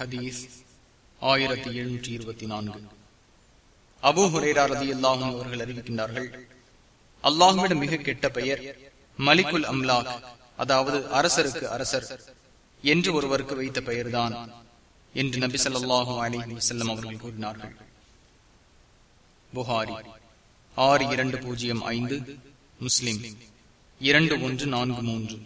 ஹதீஸ் ஆயிரத்தி எழுநூற்றி இருபத்தி நான்கு. அபு ஹுரேரா ரதி அல்லாஹும் அவர்கள் அறிவிக்கின்றார்கள் அல்லாஹுவிடம் மிக கெட்ட பெயர் மலிகுல் அம்லாக் அதாவது அரசருக்கு அரசர் என்று ஒருவருக்கு வைத்த பெயர்தான் என்று நபி சொல்லாஹு அலி வசல்லம் அவர்கள் கூறினார்கள். புகாரி ஆறு இரண்டு பூஜ்ஜியம் ஐந்து முஸ்லிம் இரண்டு ஒன்று நான்கு மூன்று.